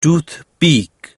toothpick.